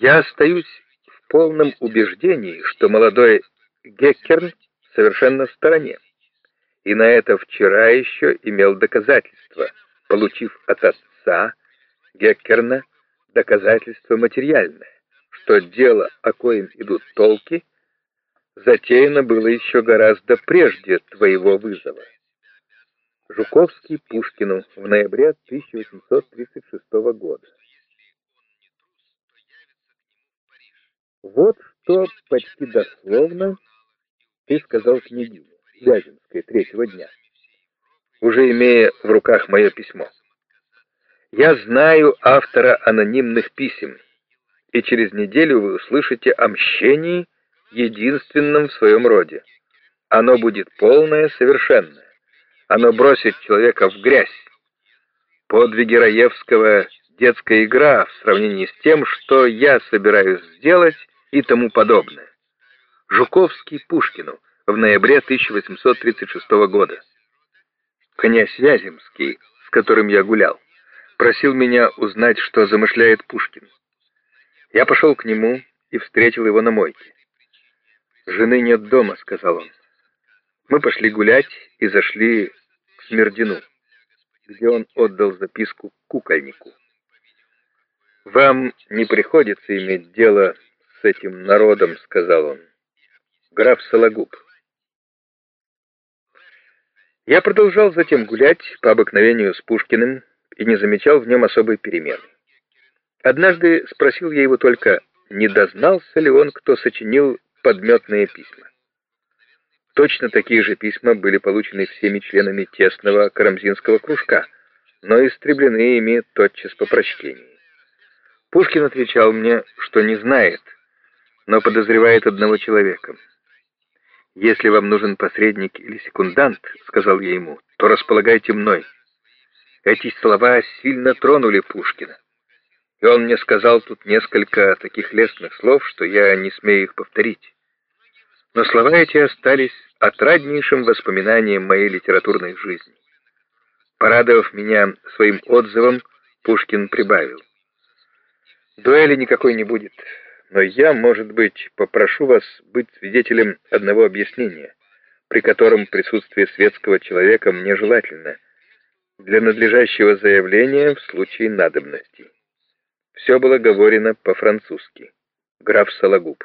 Я остаюсь в полном убеждении, что молодой Геккерн совершенно в стороне. И на это вчера еще имел доказательства, получив от отца Геккерна доказательство материальное, что дело, о коем идут толки, затеяно было еще гораздо прежде твоего вызова. Жуковский Пушкину в ноябре 1836 года. Вот что почти дословно ты сказал княгине Вяземской третьего дня, уже имея в руках мое письмо. Я знаю автора анонимных писем, и через неделю вы услышите о мщении, единственном в своем роде. Оно будет полное, совершенное. Оно бросит человека в грязь. Подвиги Раевского — детская игра в сравнении с тем, что я собираюсь сделать и тому подобное. Жуковский Пушкину в ноябре 1836 года. Князь Вяземский, с которым я гулял, просил меня узнать, что замышляет Пушкин. Я пошел к нему и встретил его на мойке. «Жены нет дома», — сказал он. Мы пошли гулять и зашли Смердину, где он отдал записку кукольнику. «Вам не приходится иметь дело с этим народом», — сказал он. «Граф Сологуб». Я продолжал затем гулять по обыкновению с Пушкиным и не замечал в нем особой перемены. Однажды спросил я его только, не дознался ли он, кто сочинил подметные письма. Точно такие же письма были получены всеми членами тесного карамзинского кружка, но истреблены ими тотчас по прочтении. Пушкин отвечал мне, что не знает, но подозревает одного человека. «Если вам нужен посредник или секундант, — сказал я ему, — то располагайте мной». Эти слова сильно тронули Пушкина, и он мне сказал тут несколько таких лестных слов, что я не смею их повторить. Но слова эти остались отраднейшим воспоминанием моей литературной жизни. Порадовав меня своим отзывом, Пушкин прибавил. «Дуэли никакой не будет, но я, может быть, попрошу вас быть свидетелем одного объяснения, при котором присутствие светского человека мне желательно, для надлежащего заявления в случае надобности». Все было говорено по-французски. Граф Сологуб.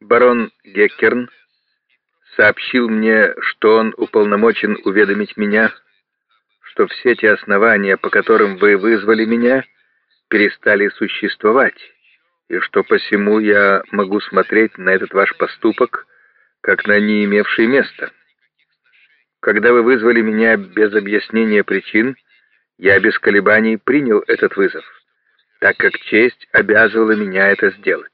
Барон Геккерн сообщил мне, что он уполномочен уведомить меня, что все те основания, по которым вы вызвали меня, перестали существовать, и что посему я могу смотреть на этот ваш поступок, как на не имевший места. Когда вы вызвали меня без объяснения причин, я без колебаний принял этот вызов, так как честь обязывала меня это сделать.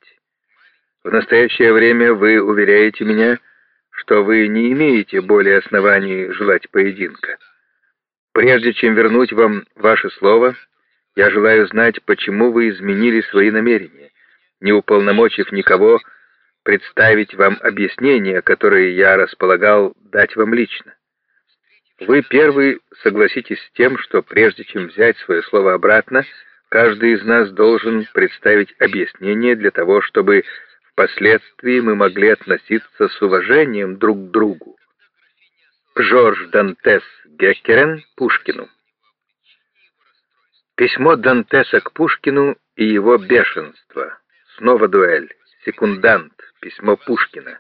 В настоящее время вы уверяете меня, что вы не имеете более оснований желать поединка. Прежде чем вернуть вам ваше слово, я желаю знать, почему вы изменили свои намерения, не уполномочив никого представить вам объяснения, которые я располагал дать вам лично. Вы первый согласитесь с тем, что прежде чем взять свое слово обратно, каждый из нас должен представить объяснение для того, чтобы Впоследствии мы могли относиться с уважением друг к другу. Жорж Дантес Геккерен Пушкину Письмо Дантеса к Пушкину и его бешенство. Снова дуэль. Секундант. Письмо Пушкина.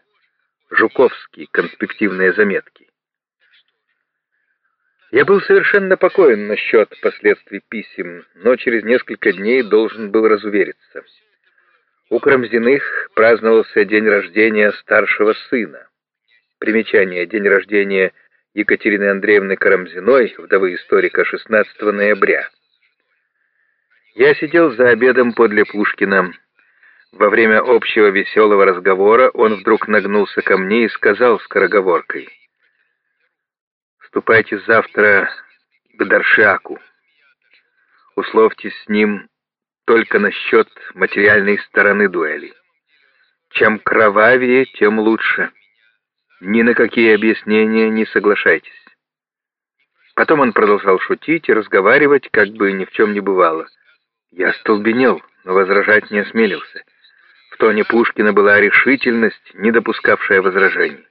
Жуковский. Конспективные заметки. Я был совершенно покоен насчет последствий писем, но через несколько дней должен был разувериться. У Крамзиных праздновался день рождения старшего сына. Примечание. День рождения Екатерины Андреевны Карамзиной, вдовы историка, 16 ноября. Я сидел за обедом подле Пушкина. Во время общего веселого разговора он вдруг нагнулся ко мне и сказал скороговоркой. «Ступайте завтра к Даршаку. Условьтесь с ним только насчет материальной стороны дуэли. Чем кровавее, тем лучше. Ни на какие объяснения не соглашайтесь. Потом он продолжал шутить и разговаривать, как бы ни в чем не бывало. Я столбенел, но возражать не осмелился. В тоне Пушкина была решительность, не допускавшая возражений.